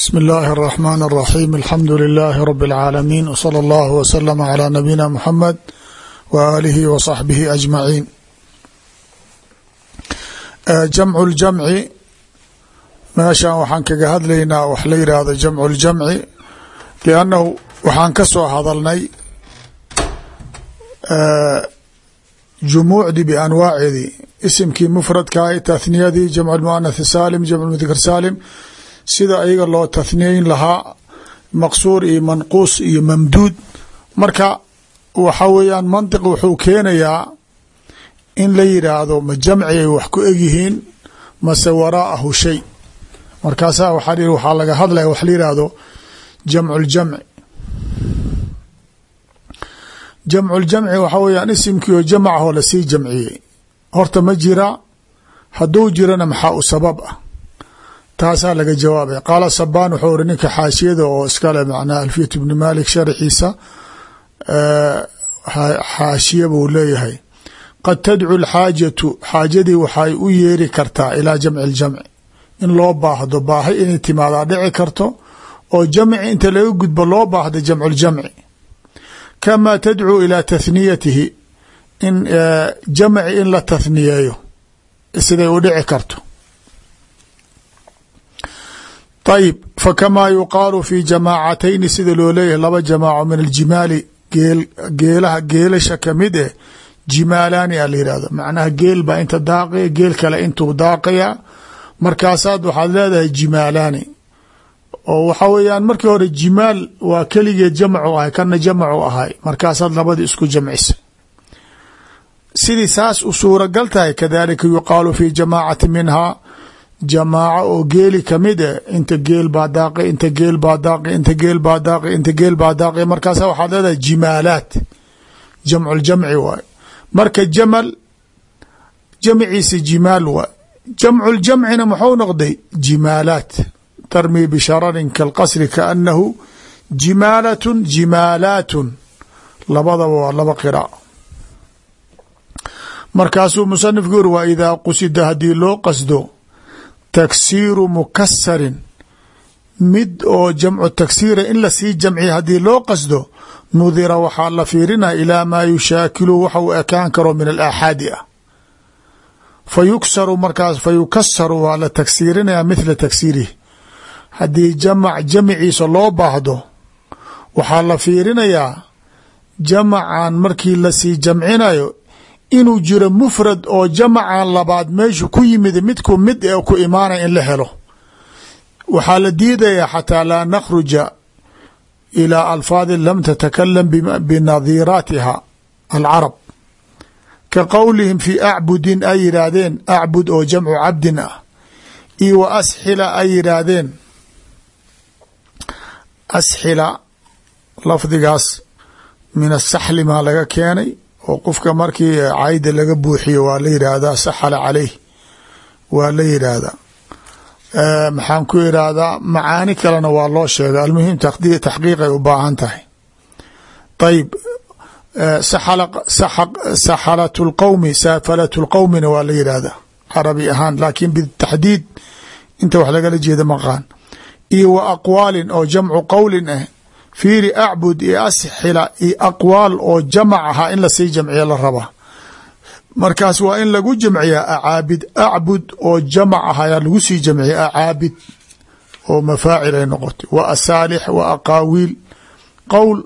bsmi اllahi الرحmn الرaxيm alxamdu لilaahi rb اlcaalamiin wslى اllah wslm عlى nabiyina mxamed w aalihi w صaxbihi ajmaciin jamcu اljamci meeshan waxaan kaga hadlaynaa wax la yihahdo jamcu اljamci liannahu waxaan ka soo hadalnay jumuucdii bianwaaceedii isimkii mufradka tathniyadii jamc muanath saalim jamc mudkr saalim sida ayaga loo tathniyeyn lahaa maqsuur iyo manquus iyo mamduud. Marka waxa weeyaan mantiq wuxuu keenayaa in la yidhaahdo ma jamci ay wax ku egyihiin mase waraa'ahu shay. Markaasaa waxaa waxaa laga hadlaya wax la yidhaahdo jamcu ljamci jamcu ljamci waxaa weeyaan isimkii oo jamacahoo la sii jamciyey. Horta ma jira hadduu jirana maxaa u sabab ah taasaa laga jawaabay. Qaala sabaan wuxuu iri ninka xaashiyada oo iskale macnaa alfiyat bni malik sharxiisa xaashiya buu leeyahay. Qad tadcu lxaajatu xaajadii waxay u yeeri kartaa ilaa jamci ljamci in loo baahdo baahi inay timaadaa dhici karto oo jamci inta laga gudbo loo baahdo jamcu ljamci kamaa tadcuu ilaa tathniyatihi in jamci in la tathniyeeyo siday u dhici karto ayb fakamaa yuqaalu fi jamaacatayni sida loo leeyahay laba jamaaco min aljimaali geelaha geelasha ka mid eh jimaalaani a la yihahdo macnaha geel baa inta daaqaya geel kale intuu daaqaya. Markaasaad waxaad leedahay jimaalaani. Oo waxa weeyaan markii hore jimaal waa keligeed jamcu ahay kana jamcu ahay. Markaasaad labadii isku jamcisa. Sidii saas u suuragal tahay kadalika yuqaalu fi jamaacati minhaa jamaaco oo geeli ka mid e inta geel baa daaqi inta geel baa daaqi inta geel baa daaqi inta geel baa daaqi. Markaasa waxaad leedahay jimaalaat jamcu ljamci waay marka jamal jamciisi jimaal waay jamcu ljamcina muxuu noqday jimaalaat tarmii bishararin kalqasri kaanahu jimaalatun jimaalaatun. Labadaba waa laba qiraac markaasuu musanifku yuri waa idaa qusida haddii loo qasdo taksiiru mukasarin mid oo jamcu taksiira in la sii jamciya haddii loo qasdo nudira waxaa la fiirinaya ilaa maa yushaakilu waxa uu ekaan karo min alaaxaadi ah. Fa yuksaru markaas fa waa la tagsiirinaya mithla tagsiirihi haddii jamac jamciisa loo baahdo waxaa la fiirinayaa jamacan markii la sii jamcinayo inuu jiro mufrad oo jamacan labaad meeshu ku yimid midku mid ee ku imaanaya in la helo. Waxaa la diidayaa xataa laa nakhruja ilaa alfaadi lam tatakalam binadiraatiha alcarab ka qowlihim fi acbudin ay yidhaahdeen acbud oo jamcu cabdin ah. Iyo wa asxila ay yidhaahdeen asxila lafdigaas min asaxli maa laga keenay oo qofka markii cayda laga buuxiyo waa la yidhaahdaa saxala caleyh waa la yidhaahdaa maxaan ku idhaahdaa macaani kalena waa loo sheega almuhim taxqiiqay u baahan tahay. Ayib saxalat lqowmi saafalat lqowmina waa la yidhaahdaa carabi ahaan laakin bitaxdiid inta wax lagala jeeda maqaan iyo wa aqwaalin oo jamcu qowlin ah fiiri acbud iyo asxila iyo aqwaal oo jamac ahaa in la sii jamciya la rabaa markaas waa in lagu jamciyaa acaabid. Acbud oo jamac ah ayaa lagu sii jamciya acaabid oo mafaacil ay noqotay. Wa asaalix wa aqaawiil. Qowl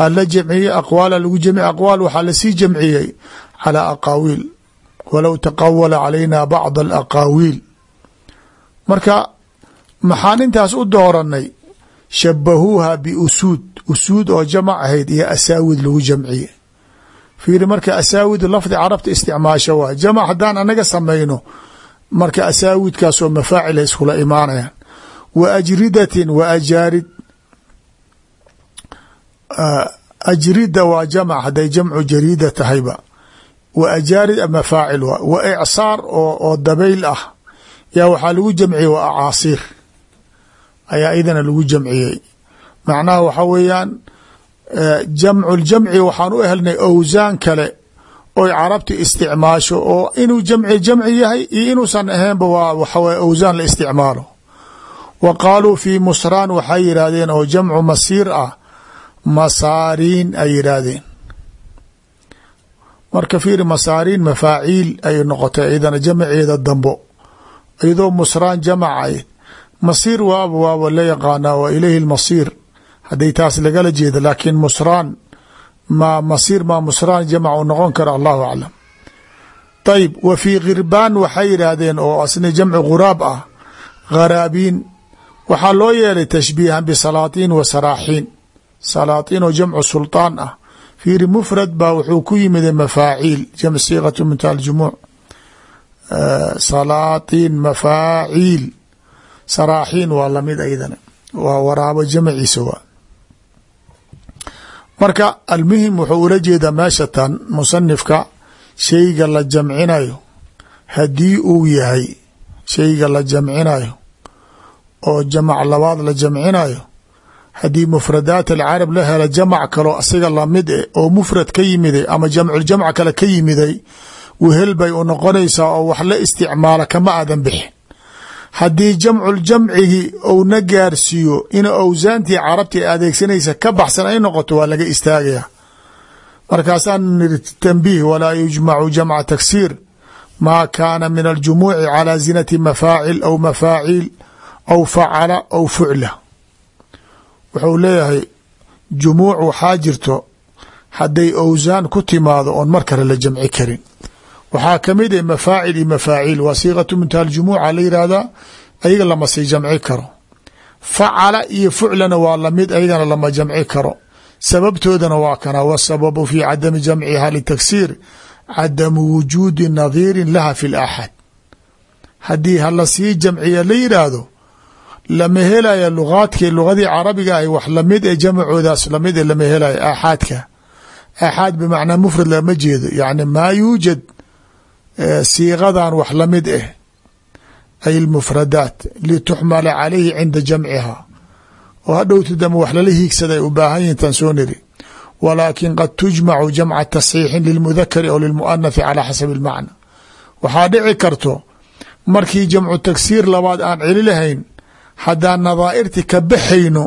aa la jamciyey aqwaala lagu jamciy aqwaal waxaa la sii jamciyey calaa aqaawiil. Walow taqawala calayna bacd alaqaawiil marka maxaan intaas u dooranay shabahuuha biusuud. Usuud oo jamac ahayd iyo asaawid lagu jamciye. Fiiri marka asaawid lafdi carabta isticmaasho waay jamac haddaan anaga samayno marka asaawidkaasoo mafaacila iskula imaanayaan. Wa ajridatin wa ajaarid ajrida waa jamac hadday jamcu jariida tahayba. Wa ajaarid mafaacil waa wa icsaar oo dabayl ah. Yaa waxaa lagu jamciyey wa acaasiir ayaa idana lagu jamciyey. Macnaha waxa weeyaan jamcu ljamci waxaan u helnay owsaan kale oy carabti isticmaasho oo inuu jamci jamci yahay iyo inuusan ahaynba waa waxaw owsaan la isticmaalo. Wa qaaluu fii musraan waxay yidhaahdeen oo jamcu masiir ah masaariin ay yidhaahdeen. Marka fiiri masaariin mafaaciil ay noqotay iyadana jamaceeda dambo. Iyadoo musraan jamaca masiir waaba waaba la yaqaanaa wa ilayhi lmasiir hadday taas lagala jeeda laakiin musraan ma masiir maa musraan jamac u noqon kara allahu aclam. Ayb wa fii khirbaan waxay yidhaahdeen oo asna jamci ghuraab ah gharaabiin. Waxaa loo yeelay tashbiihan bisalaatiin wa saraaxiin. Salaatiin oo jamcu sulطaan ah. Fiiri mufrad baa wuxuu ku yimida mafaaciil jamc siiqatu minta aljumuuc salaatiin mafaaciil saraaxiin waa la mid aydana waa waraabo jamciisa waa. Marka almuhim wuxuu ula jeedaa meesha tan musanifka shayga la jamcinayo. Haddii uu yahay shayga la jamcinayo oo jamac labaad la jamcinayo haddii mufradaat alcarab la hela jamac kaloo asiga la mid eh oo mufrad ka yimiday ama jamculjamc kale ka yimiday wehel bay u noqonaysaa oo wax la isticmaala kama aadan bixin haddii jamculjamcigi ou na gaarsiiyo in awsaantii carabti adeegsanaysa ka baxsan ay noqoto waa laga istaagaya markaasaan niri tanbiih walaa yujmacu jamca taksiir maa kaana min aljumuuci calى zinati mafaacil aw mafaaciil aw facala aw fucla. Wuxuu leeyahay jumuuc waxaa jirto hadday awsaan ku timaado oon mar kale la jamci karin waxaa ka mid ah mafaacil iyo mafaaciil waa siiqatu muntaha ljumuuca la yihahdaa ayaga lama sii jamci karo. Facala iyo fuclana waa la mid ayagana lama jamci karo. Sababtoodana waa kana wsababu fi cadami jamciha litaksiir cadamu wujuudi nadiirin laha fi laxad haddii hala sii jamciya la yidhaahdo lama helaya lugaadkii lugadii carabiga ay wax la mid e jamacoodaas la mid e lama helayo aaxaadka aaxaad bimacnaa mufrad lama jeedo. Yani maa yuujad siiqadan wax la mid eh ay lmufradaat lituxmala calayhi cinda jamciha. Oo hadhowti dambe wax lala hiigsada ay u baahan yihiin tan soo niri. Walaakin qad tujmacu jamca tasxiixin lilmudakari aw lilmuanathi calaa xasabi اlmacna waxaa dhici karto markii jamcu tagsiir labaad aan celi lahayn haddaan nadaa'irti ka baxayno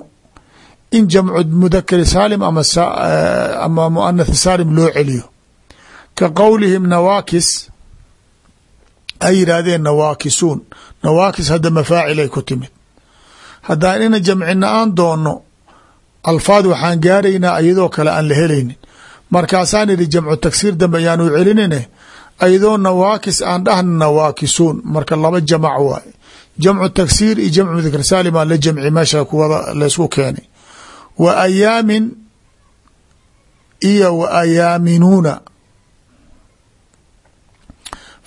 in jamcu mudakari saalim ama muanathi saalim loo celiyo. Ka qowlihim nawaakis ay yidhaahdeen nawaakisuun. Nawaakis hadda mafaacilay ku timid. Haddaan ina jamcina aan doonno alfaad waxaan gaaraynaa iyadoo kale aan la helaynin. Markaasaan idhi jamcu tagsiir dambe ayaanu celinine ayadoo nawaakis aan dhahna nawaakisuun. Marka laba jamac waay. Jamcu tagsiir iyo jamcu mudakar saalim la jamci meesha kuwada laysku keenay. Wa ayaamin iyo wa ayaaminuuna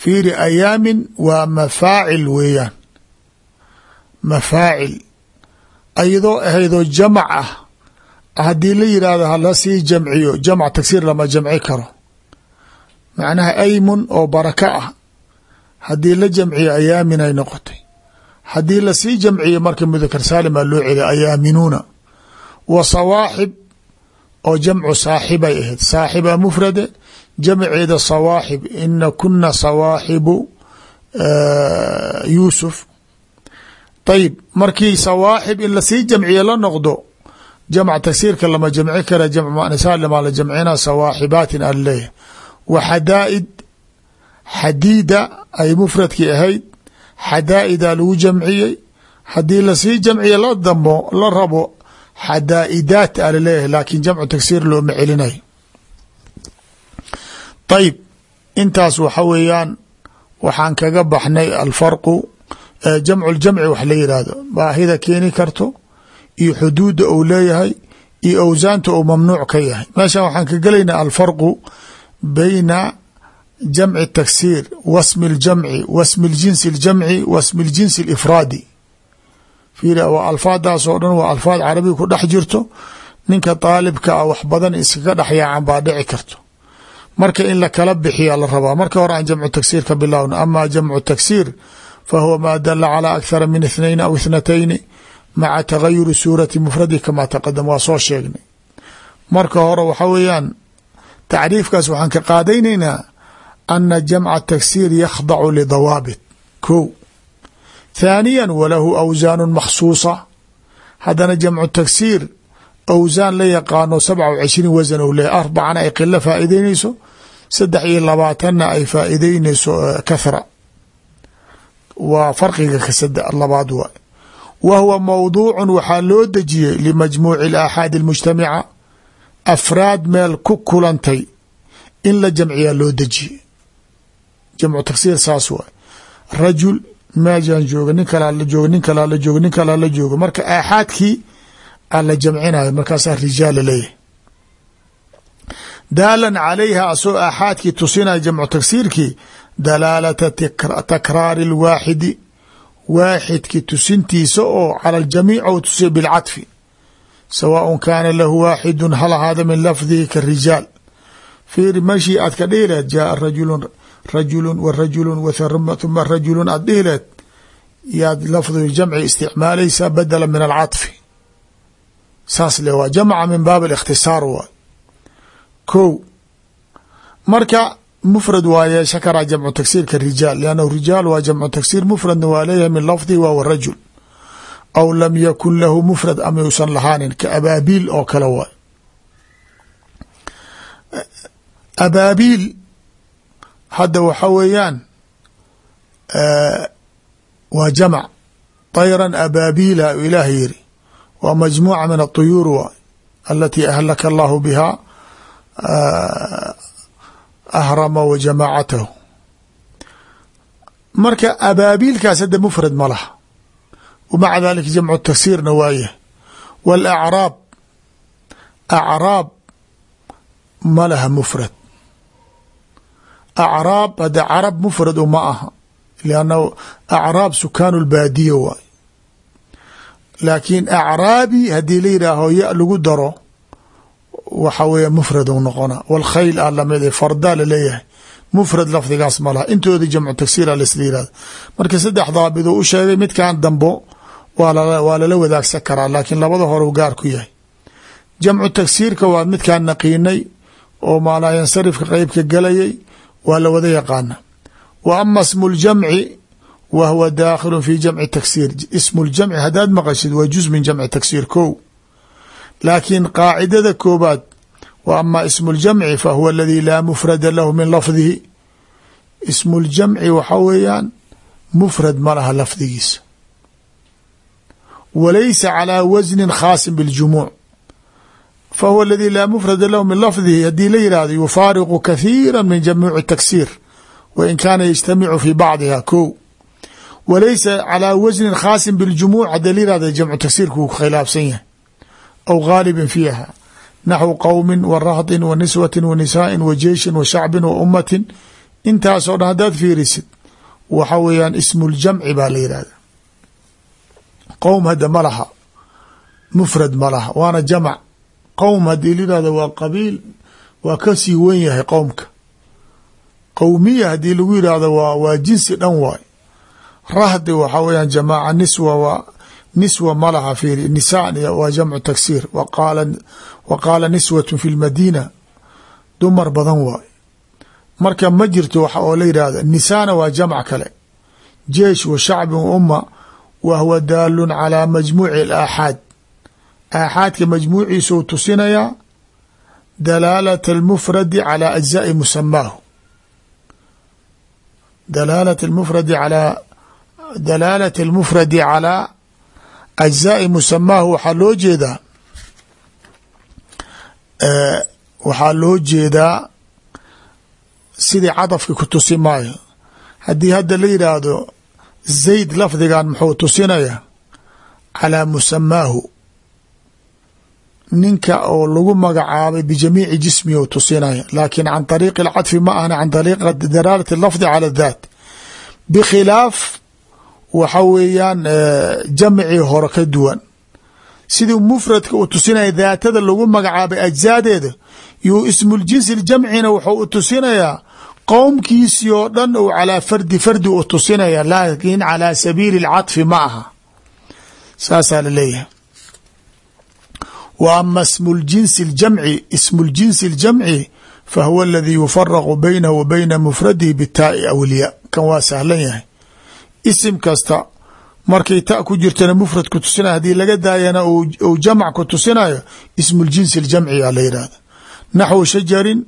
fiiri ayaamin waa mafaacil weeyaan. Mafaacil. Ayadoo ahaydoo jamac ah. Haddii la yidhaahdo hala sii jamciyo jamc tagsiir lama jamci karo. Macnaha aymun oo baraka ah. Haddii la jamciyo ayaamin ay noqotay. Haddii la sii jamciyo marka mudakar saalim aa loo celiya ayaaminuuna wa sawaaxib oo jamcu saaxibay ahayd. Saaxiba mufrade jamceeda sawaaxib ina kuna sawaaxibu yuusuf. Ayib markii sawaaxib in la sii jamciye la noqdo jamc tagsiirka lama jamci kara jamc muanisalmaa la jamcina sawaaxibaatin aan leeyahy wa xadiida ay mufradkii ahayd xadaa'idaa lagu jamciyey. Haddii la sii jamciye la dambo la rabo xadaa'idaat aa la leeyahay laakiin jamcu tagsiir looma celinayo ayib intaas waxa weeyaan waxaan kaga baxnay alfarqu jamcu ljamci wax la yidhaahdo baahida keeni karto iyo xuduudda uu leeyahay iyo awsaanta uu mamnuuc ka yahay meeshan waxaan ka gelaynaa alfarqu bayna jamci taksiir wasmi اljamci wasmi ljinsi اljamci wasmi ljinsi اlifraadi fiir waa alfaadaas oo dhan waa alfaad carabiga ku dhex jirto ninka daalibka ah wax badan iskaga dhex yaacan baa dhici karto marka in lakala bixiya la rabaa. Marka hore aan jamcu tagsiir ka bilaawno ama jamcu taksiir fahuwa maa dala calaa akhara min ithnayni aw ithnatayni maca tagayuri suurati mufradi kamaa taqadam waa soo sheegnay. Marka hore waxaa weeyaan tacriifkaas waxaan ka qaadaynaynaa ana jamca taksiir yakhdacu lidawaabit. Kow. Thaaniya walahu awsaanu makhsuusa. Haddana jamcu taksiir awsaan la yaqaano sabca wcishriin wasan ou leeyahy arbacana ay saddex iyo labaatanna ay faa'iideynayso kathra. Waa farqiga kasada labaad waay wa huwa mawduucu waxaa loo dejiyey limajmuuci alaaxaadi almujtamica afraad meel ku kulantay in la jamciyaa loo dejiyey. Jamcu taksiir saas waay rajul meejaan jooga nin kalaa la jooga nin kalaa la jooga nin kalaa la jooga. Marka aaxaadkii aa la jamcinayo markaasaa rijaal la leeyahay daalan calayha asoo aaxaadkii tusinaya jamcu tagsiirkii dalaalata takraari اlwaaxidi waaxidki tusintiisa oo cala aljamiic ou tusiya bilcadfi sawaaء kaana lahu waaxidu hal hada min lafdihi karijaal fiiri meshii aad ka dhihi lehed jaaa rajulu rajulu wa rajulu thuma rajulu aad dhihi lehed yaad lafdu jamci isticmaalaysaa badala min alcaطfi saas le waa jamca min baab الاkhtisaar waay ko marka mfrad waa yeesha karaa jamcu tagsiirka rijaal lannahu rijaal waa jamcu tagsiir mfradna waa leeyahay min lafdihi waa rajul. Aw lam yakun lahu mfrad ama yuusan lahaanin ka abaabiil oo kale waay abaabiil hadda waxa weeyaan waa jamc. طayran abaabiila ilaah yiri waa majmuuca min aطuyuur waay alatii ahlaka allahu biha ahrama wa jamaacatahu marka abaabiilkaas hadda mfrad ma laha wmaca dalika jamcu tagsiirna waayahay wاlacraab acraab ma laha mfrad acraab hadda carab mfrad uma aha lannahu acraab sukaan اlbaadiya waay laakiin acraabi haddii la yidhaaho ya lagu daro waxa weeye mfrad u noqona. Wاlkhayl a la mid farda la leeyahay mfrad lafdigaas ma laha. Intooda jamcu tagsiira lasla yihahdo marka saddex daabit u sheegay midkan dambo waa lala wadaagsan karaa laakiin labada hore gaar ku yahay. Jamcu tagsiirka waa midkaan naqiinay oo maalaa yansarifka qeybka galayay waa la wada yaqaana wa ama smu ljamci wa huwa daakhilu fi jamci tagsiir ismu ljamci haddaad maqashid waa juz min jamci tagsiir ko laakiin qaacidada koobaad wa ama ismu ljamci fa huwa aladi laa mufrada lahu min lafdihi ismu ljamci waxa weeyaan mufrad ma laha lafdigiisa walaysa calىa wasni khaasin biاljumuuc fa huwa aladi laa mufrada lahu min lafdihi haddii la yihahdo yufaariqu kathiira min jamiici taksiir wa in kaana yajtamicu fi bacdiha ko walaysa calىa wasnin khaasin biاljumuuc haddii la yihahdo jamcu taksiirka wuu khilaafsan yahay aw gaalibin fiiha naxwu qowmi wa rahdi wa niswati wa nisaai wa jeishin wa shacbin wa ummatin intaasoo dhan haddaad fiirisid waxa weeyaan ismu ljamci baa la yihahda qowm hadda ma laha mufrad ma laha waana jamc qowm haddii la yihahdo waa qabiil waa ka sii wen yahay qowmka qowmiya haddii lagu yidhaahdo waa waa jinsi dhan waay rahdi waxaa weyaan jamaaca niswa waa niswa ma laha fiiri nisaan waa jamcu tagsiir. Wa qaala niswatu fi lmadiina dumar badan waay marka ma jirto waxa oo la yidhaahdo nisaana waa jamc kale. Jeish wa shacbi umma wa huwa daalun calaa majmuuci alaaxaad aaxaadka majmuuciisuu tusinayaa dalaalat almufradi calaa ajzaai musamaahu dalaalat almufradi calaa dalaalat almufradi calaa ajzaai musamaahu waxaa loo jeedaa waxaa loo jeedaa sidii cadafka ku tusi maayo. Haddii hadda la yidhaahdo zayd lafdigan muxuu tusinaya calaa musamaahu ninka oo lagu magacaabay bijamiici jismi u tusinaya. Laakin can طariiqi اlcadfi ma ahna can dalaalati lafdi cala daat. Bikhilaaf waxa weeyaan jamcii hore ka duwan sidii mufradka uu tusinaya daatada lagu magacaabay ajzaadeeda yo ismuljinsi jamcina wuxuu u tusinayaa qowmkiisii oo dhan ou calaa fardi fardi u tusinaya laakin calaa sabiili اlcaطfi ma aha saasaa laleeyahay wa ama smu ljinsi اljamci ismu ljinsi اljamci fahuwa aladii yufaraqu baynahu wa bayna mufradihi bitaai awliya kan waa sahlan yahay isim kasta. Markay ta ku jirtana mufrad ku tusinayo haddii laga daayana uu jamc ku tusinayo ismu ljinsi ljamciga la yihahda naxwu shajarin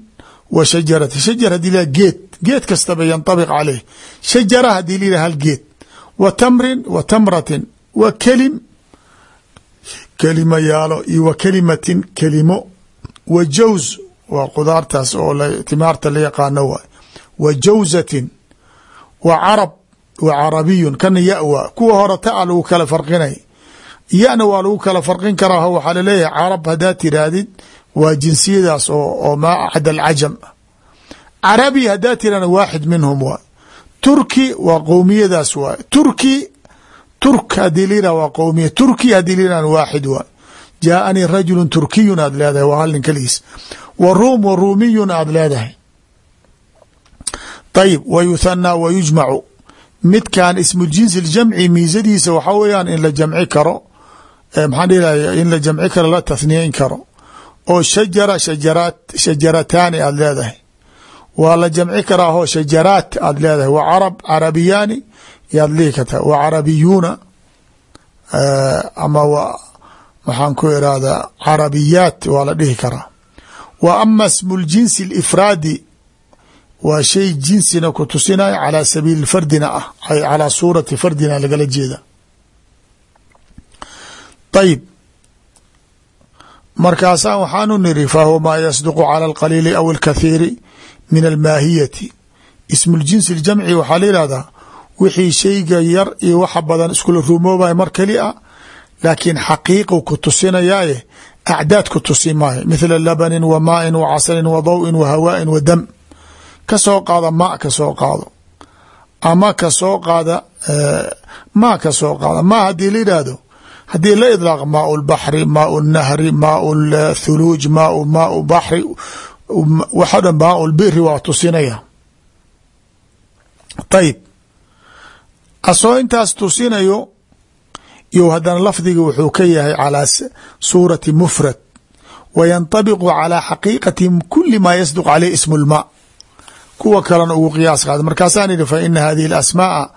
wa shajarati shajar haddii la geed geed kastaba yanطabiq caleyh shajara haddii la yihah hal geed. Wa tamrin wa tamratin wa kelim kelima yaalo iyo wa kelimatin kelimo. Wa jaws waa qudaartaas oo timaarta la yaqaano wa jawzatin wa carab wa carabiyun kana yawa kuwa hore ta a lagu kala farqinay. Yana waa lagu kala farqin karaa waxaa la leeyahay carab haddaad tiraahdid waa jinsiyadaas oo maa axad alcajam. Carabi haddaad tirahda waaxid minhum waay turki waa qowmiyadaas waay turki turk haddii layirah waa turki haddii layirah waaxid waay jaaanii turkiyun aad leedahay waa hal wa ruum wa ruumiyun aad leedahay. Wa yuthanaa wa yujmacu midkan ismu jinsi ljamci miisadiisa waxaa weyaan in la jamci karo maxaan dhihi in la jamci karo la tathniyeyn karo oo shajara shajaraat shajarataani aad leedahay. Waa la jamci karaa oo shajaraat aad leedahay. Wa carab carabiyaani yaad lihi kartaa. Wa carabiyuuna ama waxaan ku irahdaa carabiyaat waa la dhihi karaa. Wa ama smu ljinsi alifraadi waa shay jinsina ku tusinayo calaa sabiili fardina ah calaa suurati fardina lagala jeeda. Ayib markaasaa waxaanu niri fahuwa maa yasduqu cala alqaliili aw alkathiiri min almaahiyati. Ismu ljinsi ljamci waxaa la yihahdaa wixii shayga yar iyo waxa badan iskula rumoobaya mar keli a laakiin xaqiiqu ku tusinayaaye acdaad ku tusi maayo mithla labanin wa maain wa casalin wa dawin wa hawaain wa dam ka soo qaada ma ka soo qaado. Ama ka soo qaada ma ka soo qaada. Ma haddii la yidhaahdo haddii la idlaaq maau lbaxri maau nahri maau thuluuj maau maau baxri waxo dhan maau lbiri waa tusinaya. Ayib asoo intaas tusinayo iyo haddana lafdiga wuxuu ka yahay calaa suurati mufrad. Wa yanطabiqu calaa xaqiiqati kuli maa yasduq caleyh ismu kuwa kalena ugu qiyaas qaada. Markaasaan yidhi fa ina hadihi alasmaa'a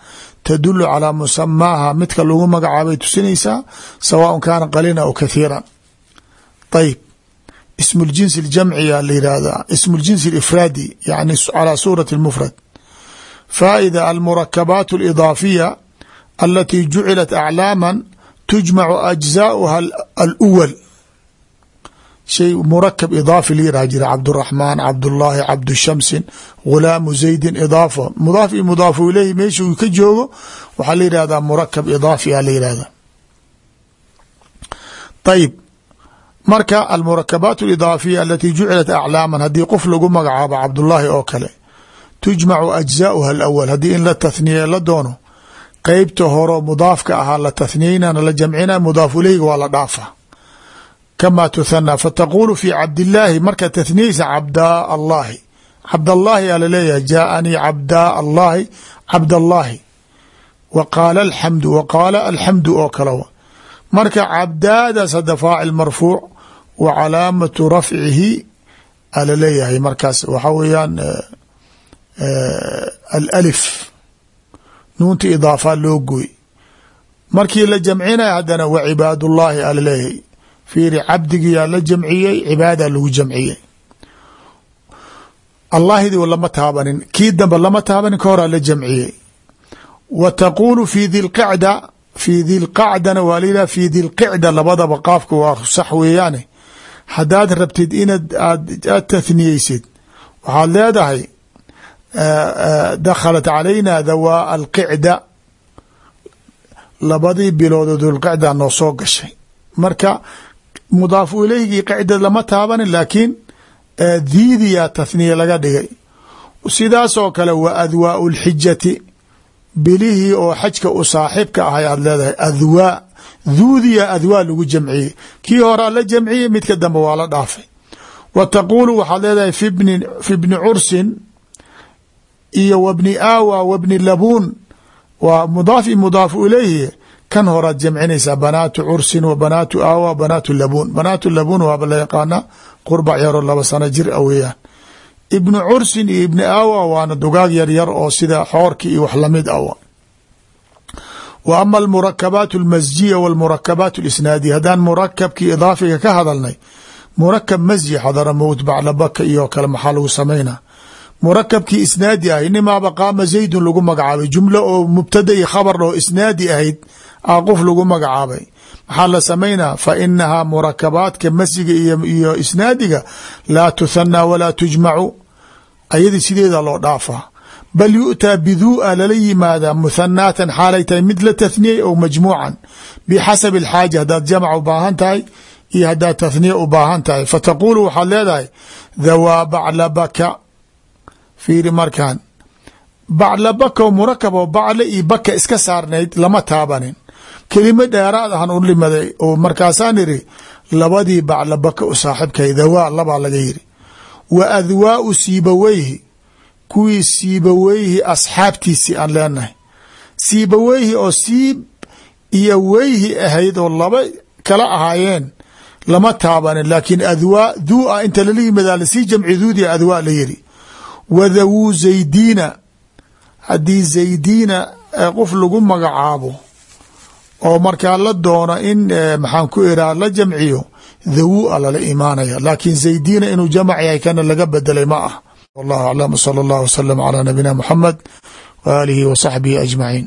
tadulu calaa musamaaha midka lagu magacaabay tusinaysaa sawaaun kaana qaliilan aw kathiiran. Ayib ismu ljinsi ljamciya la yihahdaa ismu ljinsi ifraadi yani calaa suurati mufrad faa'ida almurakabaat اldaafiya alati jucilat aclaama tujmacu ajzaauha alwal shay murakab idaafi la yirah jira cabduraxmaan cabdullaahi cabdushamsin ghulaamu zaydin idaafa mudaaf iyo mudaafu ileyhi meesha uu ka joogo waxaa la yihahdaa murakab idaafi a la yihahda ayib marka almurakabaat alidaafiya alati jucilat aclaaman haddii qof lagu magacaabo cabdullaahi oo kale tujmacu ajzaauha alawal haddii in la tathniye la doono qeybta horo mudaafka ahaa la tathniyeynana la jamcina mudaaf ileyga waa la dhaafa kama tuthanaa fataqulu fi cabdillaahi marka tathniyeysa cabdaa allahi cabdallaahi aa la leeyahay jaaanii cabdaa allahi cabdallaahi wa qaala alxamdu wa qaala alxamdu oo kalewa marka cabdaadaas hadda faacil marfuuc wa calaamatu rafcihi aa la leeyahay markaas waxaa weeyaan alalif nuunta idaafa loo gooy markii la jamcinaya haddana wa cibaadullaahi aa la leeyahay fiiri cabdigiyaa la jamciyey cibaada lagu jamciyey. Allahidi lama taabanin. Kii dambe lama taabanin ka horaa la jamciyey. Wa taquulu fi dilqacda fi dilqacdana waa layidhah fi dilqicda labadaba qaafka waa sax weeyaane. Haddaad rabtid inaad aad tathniyeysid waxaad leedahay dakhalat calayna dawaa alqicda labadii biloodoo dulqicda noo soo gashay. Marka mudaafu ileyhgii qicda lama taabanin laakiin diidiyaa tathniya laga dhigay. Sidaasoo kale wa adwaau lxijati bilihii oo xajka u saaxiibka ahay aad leedahay. Adwaa duudiya adwaa lagu jamciyey. Kii horaa la jamciyey midka dambe waa la dhaafay. Wa taquulu waxaad leedahay fi bni cursin iyo wbni aawa wbni labuun waa mudaaf mudaafu ilayhi kan horaad jamcinaysaa banaatu cursin wa banaatu aawa banaatu labuun. Banaatu labuun waaba la yaqaana qurbac yaroo laba sano jir a weeyaan. Ibnu cursin iyo ibni aawa waana dugaag yar yar oo sida xoorki iyo wax la mid ah wa. Ama almurakabaat almasjiya walmurakabaat alisnaadiya haddaan murakabkii idaafiga ka hadalnay murakab masji xadaramowt baclabaka iyo kale maxaa lagu samaynaa murakabkii isnaadi ahay nimaaba qaama zaydun lagu magacaabay. Jumlo oo mubtada iyo khabar oo isnaadi ahayd a qof lagu magacaabay. Maxaa la samaynaa? Fa inahaa murakabaadka masjiga iyo isnaadiga laa tuthanaa walaa tujmacu ayadii sideeda loo dhaafaa bal yu'taa bidua lala yimaadaa muthanaatan xaalay tahay mid la tathniyay ou majmuucan. Bixasabi alxaaja haddaad jamc u baahan tahay iyo haddaad tathniya u baahan tahay. Fataquulu waxaad leedahay dhawaa fiiri markaan. Oo murakab oo bacle iyo baka iska saarnayd lama taabanin. Kelimo dheeraad ahan u limaday oo markaasaan iri labadii baclabaka u saaxibkay dhawaa labaa laga yiri wa adwaau siibaweyhi kuwii siibaweyhi asxaabtiisii aan leenahay. Siibaweyhi oo siib iyo weyhi ahayd oo laba kala ahaayeen lama taabanin laakiin adwaa duu a inta lala yimadaa la sii jamci duudi adwaa la yiri wa dhawuu zaydiina. Haddii zaydiina qof lagu magacaabo oo markaa la doono in maxaan ku iraa la jamciyo dhawu a lala imaanaya. Laakiin zaydiina inuu jamac yahay kana laga bedelay ma ah wallahu aclam sala allah wasalam calaa nabiyina muxamed wa aalihi wa saxbihi ajmaciin